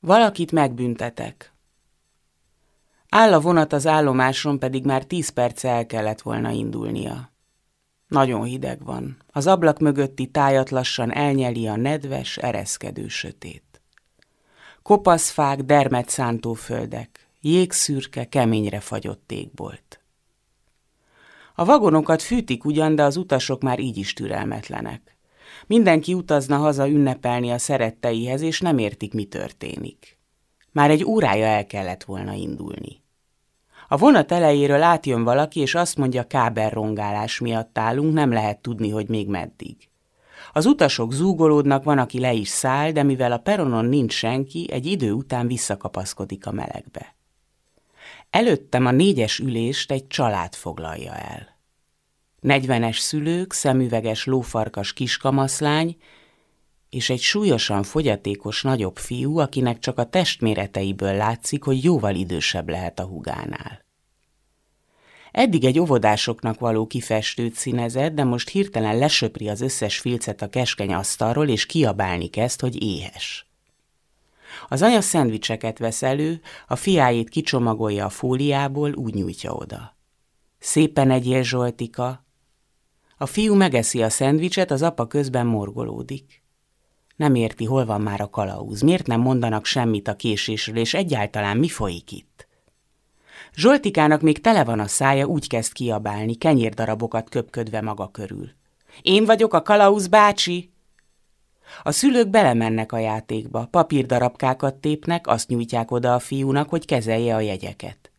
Valakit megbüntetek. Áll a vonat az állomáson, pedig már tíz perce el kellett volna indulnia. Nagyon hideg van. Az ablak mögötti tájat lassan elnyeli a nedves, ereszkedő sötét. Kopaszfák, dermet szántó földek, jégszürke, keményre fagyott égbolt. A vagonokat fűtik ugyan, de az utasok már így is türelmetlenek. Mindenki utazna haza ünnepelni a szeretteihez, és nem értik, mi történik. Már egy órája el kellett volna indulni. A vonat elejéről átjön valaki, és azt mondja, kábelrongálás miatt állunk, nem lehet tudni, hogy még meddig. Az utasok zúgolódnak, van, aki le is száll, de mivel a peronon nincs senki, egy idő után visszakapaszkodik a melegbe. Előttem a négyes ülést egy család foglalja el. Negyvenes szülők, szemüveges lófarkas kiskamaszlány, és egy súlyosan fogyatékos nagyobb fiú, akinek csak a testméreteiből látszik, hogy jóval idősebb lehet a hugánál. Eddig egy óvodásoknak való kifestőt színezett, de most hirtelen lesöpri az összes filcet a keskeny asztalról, és kiabálni kezd, hogy éhes. Az anya szendvicseket vesz elő, a fiájét kicsomagolja a fóliából, úgy nyújtja oda. Szépen egyél Zsoltika. A fiú megeszi a szendvicset, az apa közben morgolódik. Nem érti, hol van már a kalauz, miért nem mondanak semmit a késésről, és egyáltalán mi folyik itt. Zsoltikának még tele van a szája, úgy kezd kiabálni, kenyérdarabokat köpködve maga körül. Én vagyok a kalauz bácsi! A szülők belemennek a játékba, papírdarabkákat tépnek, azt nyújtják oda a fiúnak, hogy kezelje a jegyeket.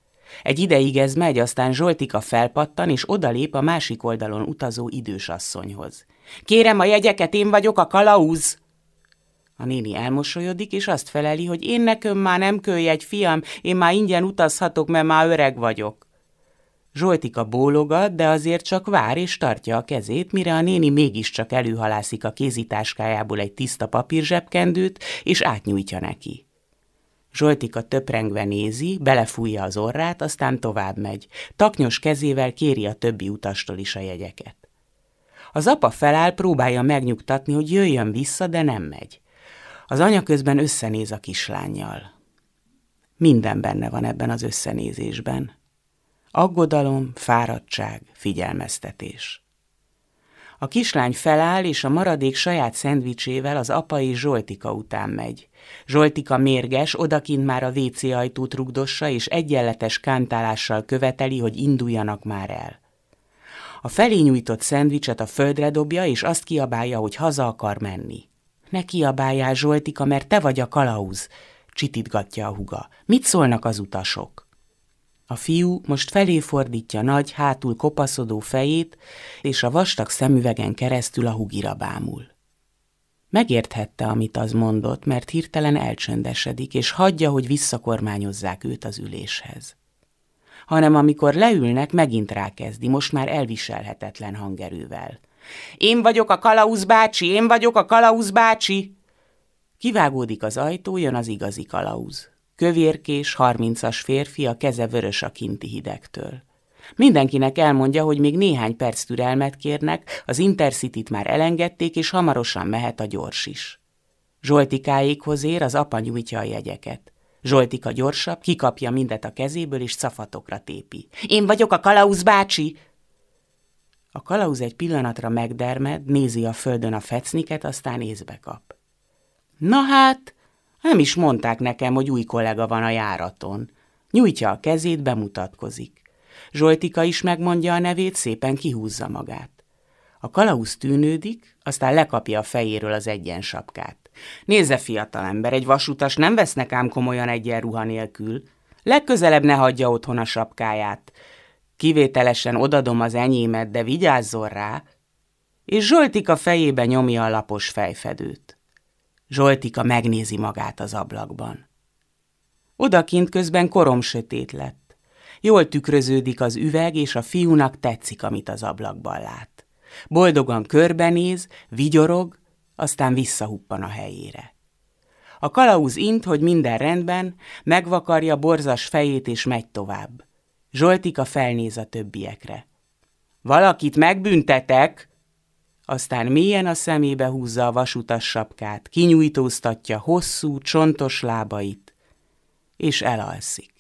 Egy ideig ez megy, aztán Zsoltika felpattan, és odalép a másik oldalon utazó idős asszonyhoz. Kérem a jegyeket, én vagyok a kalauz! A néni elmosolyodik, és azt feleli, hogy én nekem már nem egy fiam, én már ingyen utazhatok, mert már öreg vagyok. Zsoltika bólogat, de azért csak vár és tartja a kezét, mire a néni mégiscsak előhalászik a kézitáskájából egy tiszta papírzsebkendőt, és átnyújtja neki. Zsoltika töprengve nézi, belefújja az orrát, aztán tovább megy. Taknyos kezével kéri a többi utastól is a jegyeket. Az apa feláll, próbálja megnyugtatni, hogy jöjjön vissza, de nem megy. Az anya közben összenéz a kislányjal. Minden benne van ebben az összenézésben. Aggodalom, fáradtság, figyelmeztetés. A kislány feláll, és a maradék saját szendvicsével az apai Zsoltika után megy. Zsoltika mérges, odakint már a WC ajtót rugdossa, és egyenletes kántálással követeli, hogy induljanak már el. A felé nyújtott szendvicset a földre dobja, és azt kiabálja, hogy haza akar menni. Ne kiabáljál, Zsoltika, mert te vagy a kalauz, csititgatja a huga. Mit szólnak az utasok? A fiú most felé fordítja nagy, hátul kopaszodó fejét, és a vastag szemüvegen keresztül a hugira bámul. Megérthette, amit az mondott, mert hirtelen elcsöndesedik, és hagyja, hogy visszakormányozzák őt az üléshez. Hanem amikor leülnek, megint rákezdi, most már elviselhetetlen hangerővel. Én vagyok a kalauz bácsi, én vagyok a kalauz bácsi! Kivágódik az ajtó, jön az igazi kalauz. Kövérkés, harmincas férfi, a keze vörös a kinti hidegtől. Mindenkinek elmondja, hogy még néhány perc türelmet kérnek, az intercity már elengedték, és hamarosan mehet a gyors is. Zsoltikáékhoz ér, az apa nyújtja a jegyeket. Zsoltika gyorsabb, kikapja mindet a kezéből, és szafatokra tépi. Én vagyok a kalauz bácsi! A kalauz egy pillanatra megdermed, nézi a földön a fecniket, aztán észbe kap. Na hát, nem is mondták nekem, hogy új kollega van a járaton. Nyújtja a kezét, bemutatkozik. Zsoltika is megmondja a nevét, szépen kihúzza magát. A kalauz tűnődik, aztán lekapja a fejéről az egyensapkát. Nézze, fiatalember, egy vasutas nem vesznek ám komolyan egyenruha nélkül. Legközelebb ne hagyja otthon a sapkáját. Kivételesen odadom az enyémet, de vigyázzon rá. És Zsoltika fejébe nyomja a lapos fejfedőt. Zsoltika megnézi magát az ablakban. Odakint közben korom sötét lett. Jól tükröződik az üveg, és a fiúnak tetszik, amit az ablakban lát. Boldogan körbenéz, vigyorog, aztán visszahuppan a helyére. A kalauz int, hogy minden rendben, megvakarja borzas fejét és megy tovább. Zsoltika felnéz a többiekre. Valakit megbüntetek? Aztán mélyen a szemébe húzza a vasutas sapkát, kinyújtóztatja hosszú, csontos lábait, és elalszik.